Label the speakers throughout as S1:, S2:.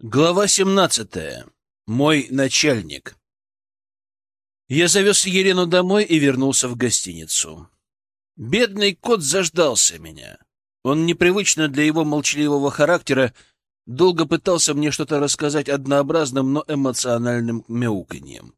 S1: Глава 17. Мой начальник. Я завез Елену домой и вернулся в гостиницу. Бедный кот заждался меня. Он непривычно для его молчаливого характера долго пытался мне что-то рассказать однообразным, но эмоциональным мяуканьем.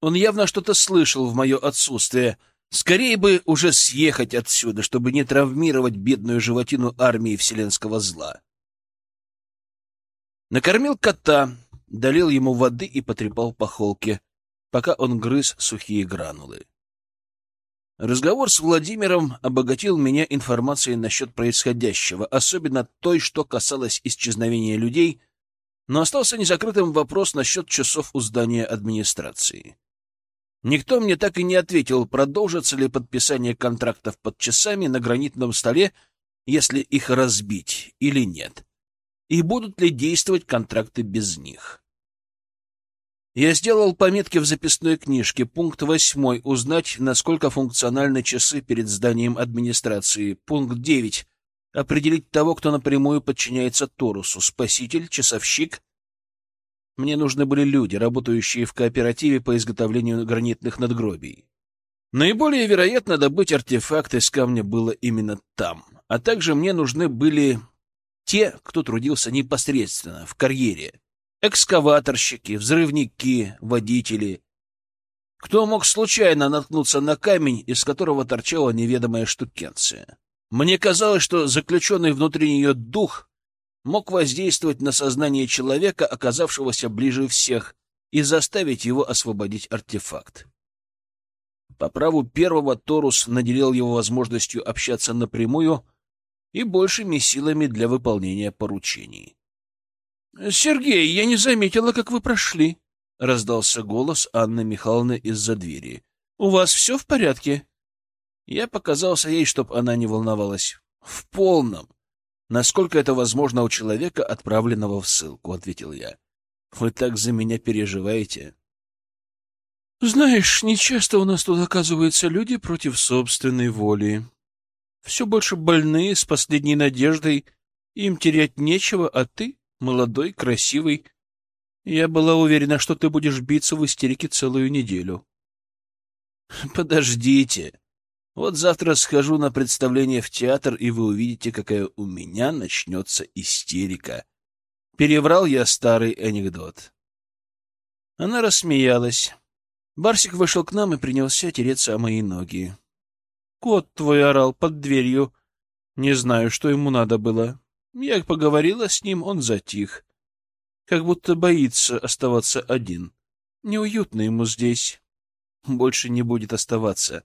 S1: Он явно что-то слышал в мое отсутствие. Скорее бы уже съехать отсюда, чтобы не травмировать бедную животину армии вселенского зла. Накормил кота, долил ему воды и потрепал по холке, пока он грыз сухие гранулы. Разговор с Владимиром обогатил меня информацией насчет происходящего, особенно той, что касалось исчезновения людей, но остался незакрытым вопрос насчет часов у здания администрации. Никто мне так и не ответил, продолжится ли подписание контрактов под часами на гранитном столе, если их разбить, или нет и будут ли действовать контракты без них. Я сделал пометки в записной книжке. Пункт восьмой. Узнать, насколько функциональны часы перед зданием администрации. Пункт девять. Определить того, кто напрямую подчиняется Торусу. Спаситель, часовщик. Мне нужны были люди, работающие в кооперативе по изготовлению гранитных надгробий. Наиболее вероятно добыть артефакты из камня было именно там. А также мне нужны были те, кто трудился непосредственно в карьере. Экскаваторщики, взрывники, водители. Кто мог случайно наткнуться на камень, из которого торчала неведомая штукенция? Мне казалось, что заключенный внутри нее дух мог воздействовать на сознание человека, оказавшегося ближе всех, и заставить его освободить артефакт. По праву первого Торус наделил его возможностью общаться напрямую и большими силами для выполнения поручений. — Сергей, я не заметила, как вы прошли, — раздался голос Анны Михайловны из-за двери. — У вас все в порядке? Я показался ей, чтоб она не волновалась. — В полном. Насколько это возможно у человека, отправленного в ссылку, — ответил я. — Вы так за меня переживаете. — Знаешь, нечасто у нас тут оказываются люди против собственной воли, все больше больные, с последней надеждой. Им терять нечего, а ты, молодой, красивый. Я была уверена, что ты будешь биться в истерике целую неделю. Подождите. Вот завтра схожу на представление в театр, и вы увидите, какая у меня начнется истерика. Переврал я старый анекдот. Она рассмеялась. Барсик вышел к нам и принялся тереться о мои ноги. Кот твой орал под дверью. Не знаю, что ему надо было. Я поговорила с ним, он затих. Как будто боится оставаться один. Неуютно ему здесь. Больше не будет оставаться.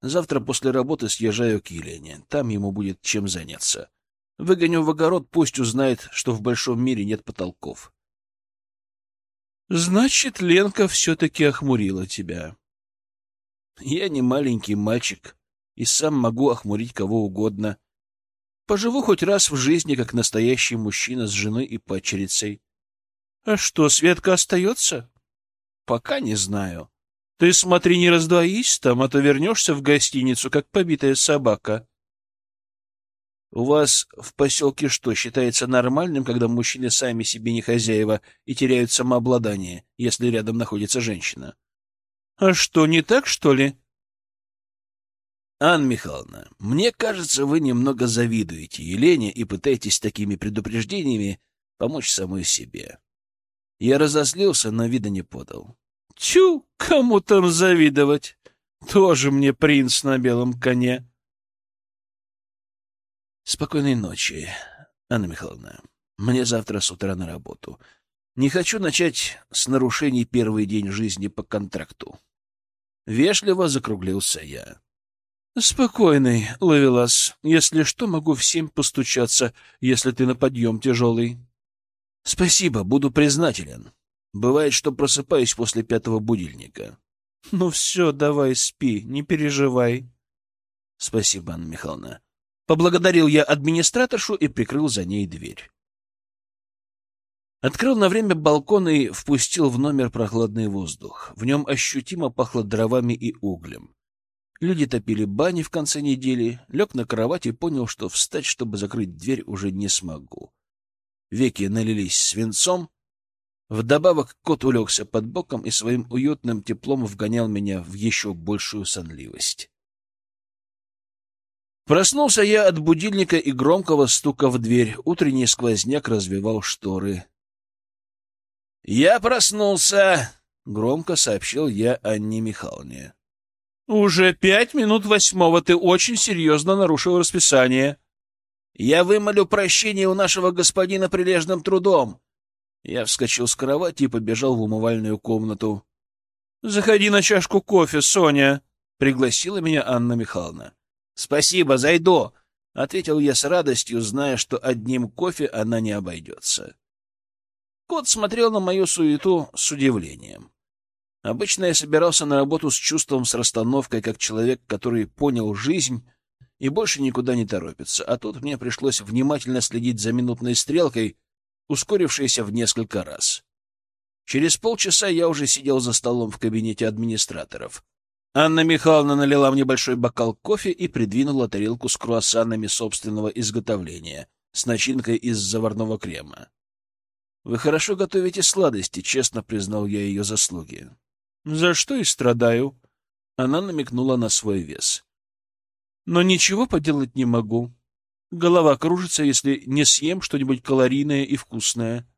S1: Завтра после работы съезжаю к Елене. Там ему будет чем заняться. Выгоню в огород, пусть узнает, что в большом мире нет потолков. Значит, Ленка все-таки охмурила тебя. Я не маленький мальчик и сам могу охмурить кого угодно. Поживу хоть раз в жизни, как настоящий мужчина с женой и падчерицей. А что, Светка остается? Пока не знаю. Ты смотри, не раздвоись там, а то вернешься в гостиницу, как побитая собака. У вас в поселке что, считается нормальным, когда мужчины сами себе не хозяева и теряют самообладание, если рядом находится женщина? А что, не так, что ли? Анна Михайловна, мне кажется, вы немного завидуете Елене и пытаетесь такими предупреждениями помочь самой себе. Я разозлился, но вида не подал. Чу, кому там завидовать? Тоже мне принц на белом коне. Спокойной ночи, Анна Михайловна. Мне завтра с утра на работу. Не хочу начать с нарушений первый день жизни по контракту. Вежливо закруглился я. — Спокойный, Лавелас. Если что, могу всем постучаться, если ты на подъем тяжелый. — Спасибо, буду признателен. Бывает, что просыпаюсь после пятого будильника. — Ну все, давай спи, не переживай. — Спасибо, Анна Михайловна. Поблагодарил я администраторшу и прикрыл за ней дверь. Открыл на время балкон и впустил в номер прохладный воздух. В нем ощутимо пахло дровами и углем. Люди топили бани в конце недели, лег на кровать и понял, что встать, чтобы закрыть дверь, уже не смогу. веки налились свинцом. Вдобавок кот улегся под боком и своим уютным теплом вгонял меня в еще большую сонливость. Проснулся я от будильника и громкого стука в дверь. Утренний сквозняк развивал шторы. «Я проснулся!» — громко сообщил я Анне Михайловне. «Уже пять минут восьмого. Ты очень серьезно нарушил расписание». «Я вымолю прощение у нашего господина прилежным трудом». Я вскочил с кровати и побежал в умывальную комнату. «Заходи на чашку кофе, Соня», — пригласила меня Анна Михайловна. «Спасибо, зайду», — ответил я с радостью, зная, что одним кофе она не обойдется. Кот смотрел на мою суету с удивлением. Обычно я собирался на работу с чувством, с расстановкой, как человек, который понял жизнь и больше никуда не торопится, а тут мне пришлось внимательно следить за минутной стрелкой, ускорившейся в несколько раз. Через полчаса я уже сидел за столом в кабинете администраторов. Анна Михайловна налила мне большой бокал кофе и придвинула тарелку с круассанами собственного изготовления, с начинкой из заварного крема. «Вы хорошо готовите сладости», — честно признал я ее заслуги. «За что и страдаю?» Она намекнула на свой вес. «Но ничего поделать не могу. Голова кружится, если не съем что-нибудь калорийное и вкусное.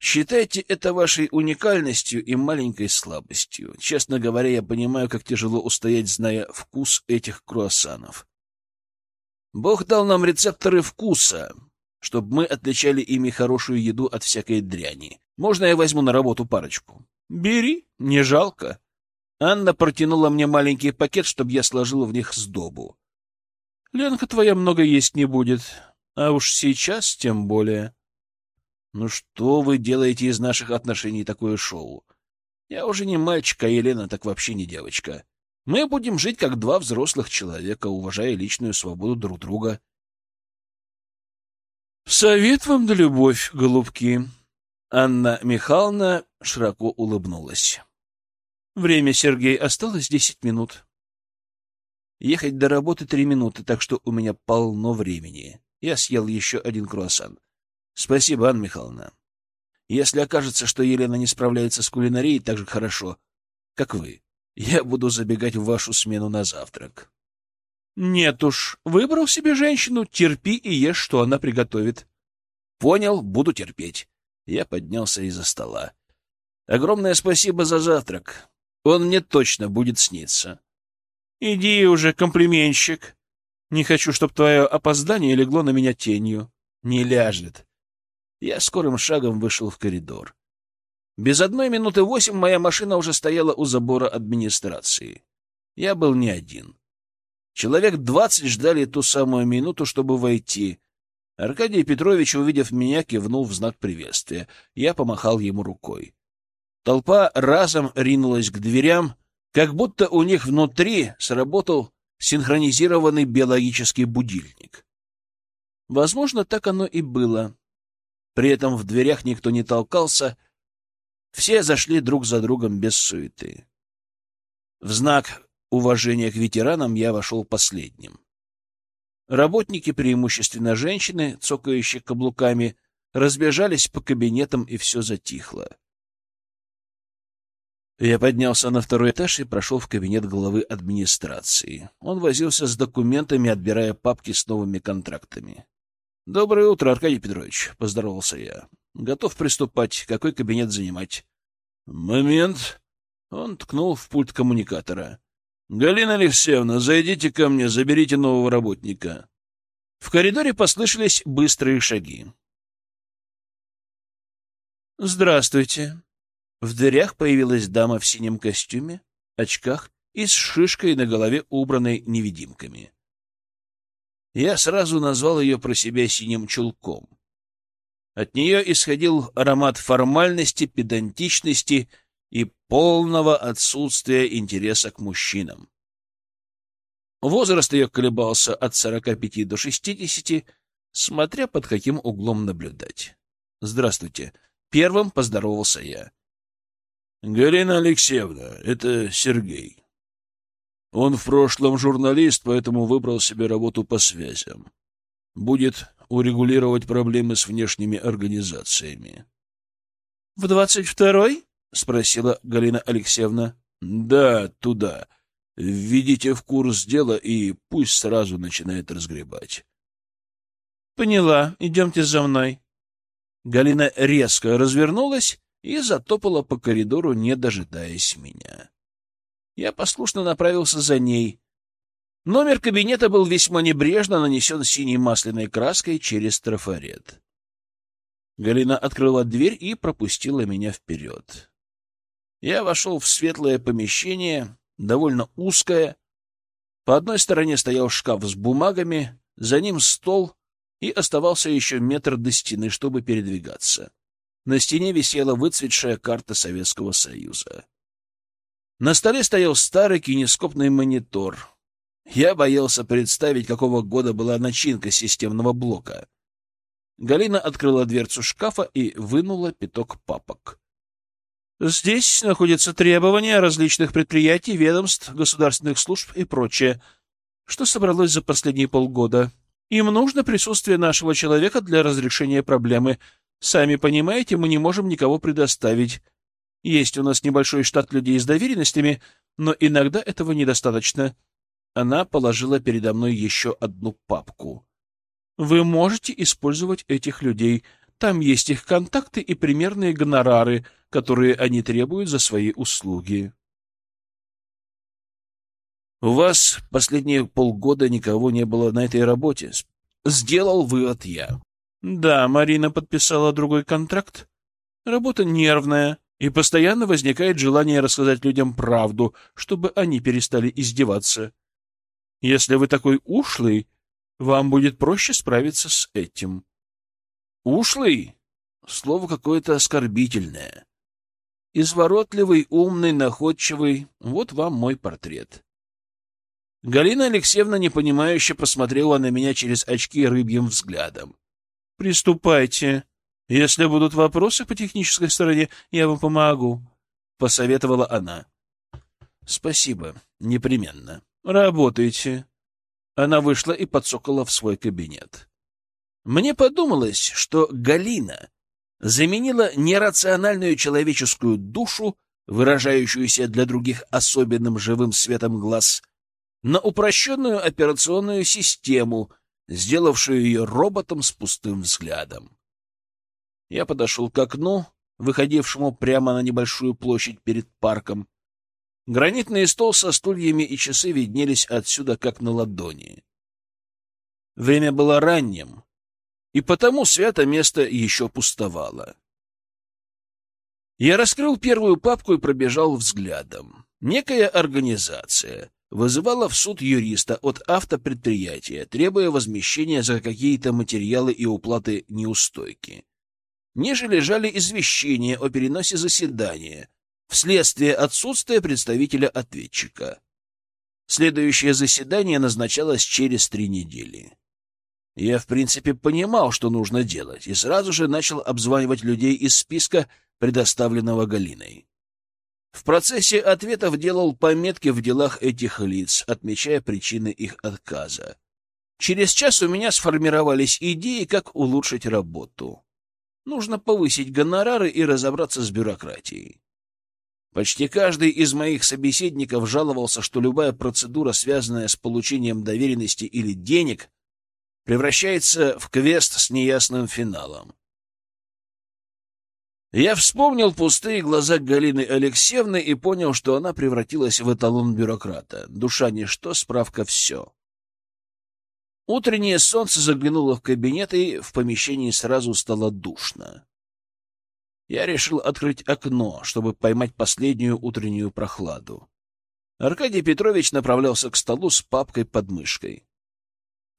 S1: Считайте это вашей уникальностью и маленькой слабостью. Честно говоря, я понимаю, как тяжело устоять, зная вкус этих круассанов. Бог дал нам рецепторы вкуса, чтобы мы отличали ими хорошую еду от всякой дряни. Можно я возьму на работу парочку? Бери, не жалко. Анна протянула мне маленький пакет, чтобы я сложил в них сдобу. Ленка твоя много есть не будет, а уж сейчас тем более. Ну что вы делаете из наших отношений такое шоу? Я уже не мальчик, а Елена так вообще не девочка. Мы будем жить как два взрослых человека, уважая личную свободу друг друга. Совет вам да любовь, голубки. Анна Михайловна широко улыбнулась. Время, Сергей, осталось десять минут. Ехать до работы три минуты, так что у меня полно времени. Я съел еще один круассан. Спасибо, Анна Михайловна. Если окажется, что Елена не справляется с кулинарией так же хорошо, как вы, я буду забегать в вашу смену на завтрак. Нет уж, выбрал себе женщину, терпи и ешь, что она приготовит. Понял, буду терпеть. Я поднялся из-за стола. Огромное спасибо за завтрак. Он мне точно будет сниться. Иди уже, комплименщик. Не хочу, чтобы твое опоздание легло на меня тенью. Не ляжет. Я скорым шагом вышел в коридор. Без одной минуты восемь моя машина уже стояла у забора администрации. Я был не один. Человек двадцать ждали ту самую минуту, чтобы войти. Аркадий Петрович, увидев меня, кивнул в знак приветствия. Я помахал ему рукой. Толпа разом ринулась к дверям, как будто у них внутри сработал синхронизированный биологический будильник. Возможно, так оно и было. При этом в дверях никто не толкался, все зашли друг за другом без суеты. В знак уважения к ветеранам я вошел последним. Работники, преимущественно женщины, цокающие каблуками, разбежались по кабинетам, и все затихло. Я поднялся на второй этаж и прошел в кабинет главы администрации. Он возился с документами, отбирая папки с новыми контрактами. «Доброе утро, Аркадий Петрович», — поздоровался я. «Готов приступать. Какой кабинет занимать?» «Момент». Он ткнул в пульт коммуникатора. «Галина Алексеевна, зайдите ко мне, заберите нового работника». В коридоре послышались быстрые шаги. «Здравствуйте». В дверях появилась дама в синем костюме, очках и с шишкой на голове, убранной невидимками. Я сразу назвал ее про себя синим чулком. От нее исходил аромат формальности, педантичности и полного отсутствия интереса к мужчинам. Возраст ее колебался от 45 до 60, смотря под каким углом наблюдать. «Здравствуйте». Первым поздоровался я. «Галина Алексеевна, это Сергей. Он в прошлом журналист, поэтому выбрал себе работу по связям. будет урегулировать проблемы с внешними организациями.
S2: — В двадцать второй?
S1: — спросила Галина Алексеевна. — Да, туда. Введите в курс дела и пусть сразу начинает разгребать.
S2: — Поняла. Идемте за мной.
S1: Галина резко развернулась и затопала по коридору, не дожидаясь меня. Я послушно направился за ней. Номер кабинета был весьма небрежно нанесен синей масляной краской через трафарет. Галина открыла дверь и пропустила меня вперед. Я вошел в светлое помещение, довольно узкое. По одной стороне стоял шкаф с бумагами, за ним стол, и оставался еще метр до стены, чтобы передвигаться. На стене висела выцветшая карта Советского Союза. На столе стоял старый кинескопный монитор. Я боялся представить, какого года была начинка системного блока. Галина открыла дверцу шкафа и вынула пяток папок.
S2: Здесь находятся требования различных предприятий, ведомств, государственных служб и прочее, что собралось за последние полгода. Им нужно присутствие нашего человека для разрешения проблемы. Сами понимаете, мы не можем никого предоставить. Есть у нас небольшой штат людей с доверенностями, но иногда этого недостаточно. Она положила передо мной еще одну папку. Вы можете использовать этих людей. Там есть их контакты и примерные гонорары — которые они требуют за свои услуги.
S1: У вас последние полгода никого не было на этой работе. Сделал вывод я.
S2: Да, Марина подписала другой контракт. Работа нервная, и постоянно возникает желание рассказать людям правду, чтобы они перестали издеваться. Если вы такой ушлый, вам будет проще справиться с этим.
S1: Ушлый? Слово какое-то оскорбительное. Изворотливый, умный, находчивый — вот вам мой портрет. Галина Алексеевна непонимающе посмотрела на меня через очки рыбьим взглядом.
S2: — Приступайте. Если будут вопросы по технической стороне, я вам помогу, — посоветовала она.
S1: — Спасибо, непременно.
S2: — Работайте.
S1: Она вышла и подсокола в свой кабинет. Мне подумалось, что Галина заменила нерациональную человеческую душу, выражающуюся для других особенным живым светом глаз, на упрощенную операционную систему, сделавшую ее роботом с пустым взглядом. Я подошел к окну, выходившему прямо на небольшую площадь перед парком. Гранитный стол со стульями и часы виднелись отсюда, как на ладони. Время было ранним, и потому свято место еще пустовало. Я раскрыл первую папку и пробежал взглядом. Некая организация вызывала в суд юриста от автопредприятия, требуя возмещения за какие-то материалы и уплаты неустойки. Ниже лежали извещения о переносе заседания вследствие отсутствия представителя ответчика. Следующее заседание назначалось через три недели. Я, в принципе, понимал, что нужно делать, и сразу же начал обзванивать людей из списка, предоставленного Галиной. В процессе ответов делал пометки в делах этих лиц, отмечая причины их отказа. Через час у меня сформировались идеи, как улучшить работу. Нужно повысить гонорары и разобраться с бюрократией. Почти каждый из моих собеседников жаловался, что любая процедура, связанная с получением доверенности или денег, превращается в квест с неясным финалом. Я вспомнил пустые глаза Галины Алексеевны и понял, что она превратилась в эталон бюрократа. Душа ничто, справка все. Утреннее солнце заглянуло в кабинет, и в помещении сразу стало душно. Я решил открыть окно, чтобы поймать последнюю утреннюю прохладу. Аркадий Петрович направлялся к столу с папкой под мышкой.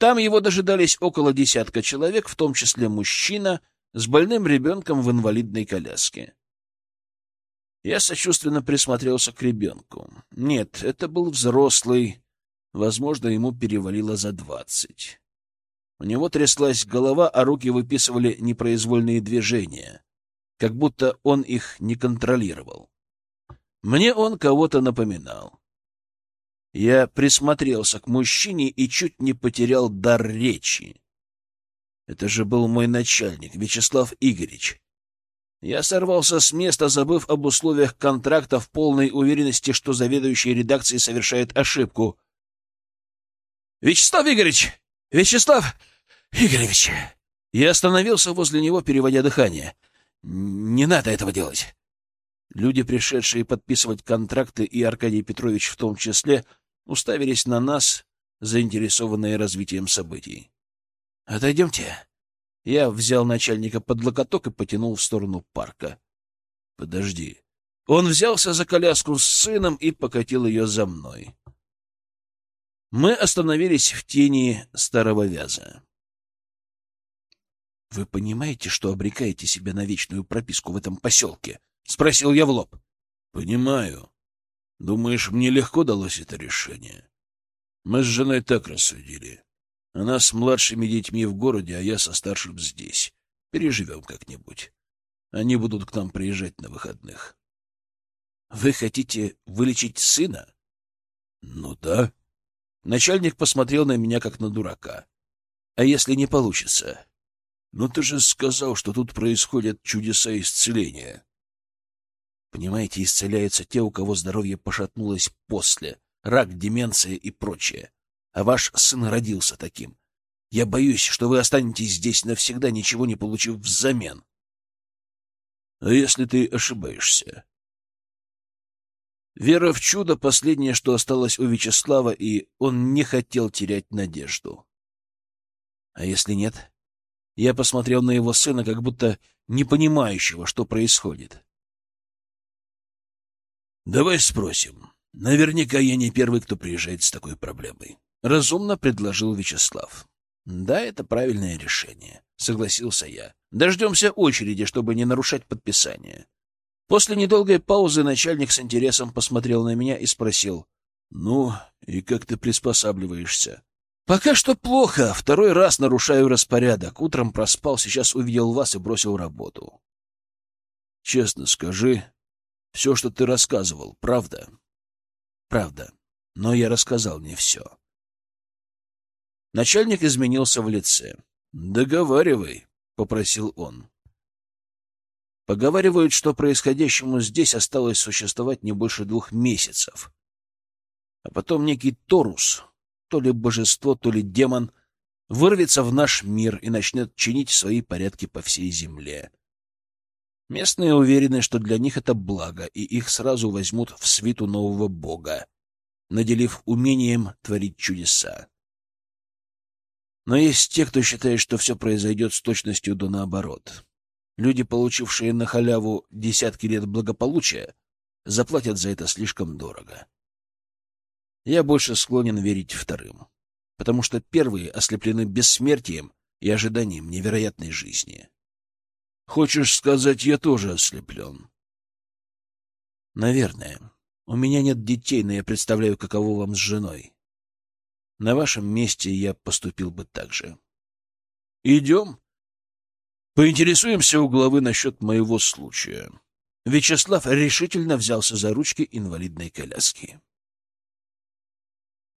S1: Там его дожидались около десятка человек, в том числе мужчина с больным ребенком в инвалидной коляске. Я сочувственно присмотрелся к ребенку. Нет, это был взрослый, возможно, ему перевалило за двадцать. У него тряслась голова, а руки выписывали непроизвольные движения, как будто он их не контролировал. Мне он кого-то напоминал. Я присмотрелся к мужчине и чуть не потерял дар речи. Это же был мой начальник, Вячеслав Игоревич. Я сорвался с места, забыв об условиях контракта в полной уверенности, что заведующий редакцией совершает ошибку. «Вячеслав Игоревич! Вячеслав Игоревич!» Я остановился возле него, переводя дыхание. «Не надо этого делать!» Люди, пришедшие подписывать контракты, и Аркадий Петрович в том числе, уставились на нас, заинтересованные развитием событий. «Отойдемте». Я взял начальника под локоток и потянул в сторону парка. «Подожди». Он взялся за коляску с сыном и покатил ее за мной. Мы остановились в тени старого вяза. «Вы понимаете, что обрекаете себя на вечную прописку в этом поселке?» — спросил я в лоб. «Понимаю. Думаешь, мне легко далось это решение? Мы с женой так рассудили. Она с младшими детьми в городе, а я со старшим здесь. Переживем как-нибудь. Они будут к нам приезжать на выходных. Вы хотите вылечить сына? Ну да. Начальник посмотрел на меня как на дурака. А если не получится? Ну ты же сказал, что тут происходят чудеса исцеления. Понимаете, исцеляются те, у кого здоровье пошатнулось после. Рак, деменция и прочее а ваш сын родился таким. Я боюсь, что вы останетесь здесь навсегда, ничего не получив взамен. А если ты ошибаешься? Вера в чудо — последнее, что осталось у Вячеслава, и он не хотел терять надежду. А если нет? Я посмотрел на его сына, как будто не понимающего, что происходит. Давай спросим. Наверняка я не первый, кто приезжает с такой проблемой. — разумно предложил Вячеслав. «Да, это правильное решение», — согласился я. «Дождемся очереди, чтобы не нарушать подписание». После недолгой паузы начальник с интересом посмотрел на меня и спросил. «Ну, и как ты приспосабливаешься?» «Пока что плохо. Второй раз нарушаю распорядок. Утром проспал, сейчас увидел вас и бросил работу». «Честно скажи, все, что ты рассказывал, правда?» «Правда. Но я рассказал не все». Начальник изменился в лице. «Договаривай», — попросил он. Поговаривают, что происходящему здесь осталось существовать не больше двух месяцев. А потом некий Торус, то ли божество, то ли демон, вырвется в наш мир и начнет чинить свои порядки по всей земле. Местные уверены, что для них это благо, и их сразу возьмут в свиту нового бога, наделив умением творить чудеса. Но есть те, кто считает, что все произойдет с точностью до наоборот. Люди, получившие на халяву десятки лет благополучия, заплатят за это слишком дорого. Я больше склонен верить вторым, потому что первые ослеплены бессмертием и ожиданием невероятной жизни. Хочешь сказать, я тоже ослеплен? Наверное. У меня нет детей, но я представляю, каково вам с женой. На вашем месте я поступил бы так же. Идем. Поинтересуемся у главы насчет моего случая. Вячеслав решительно взялся за ручки инвалидной коляски.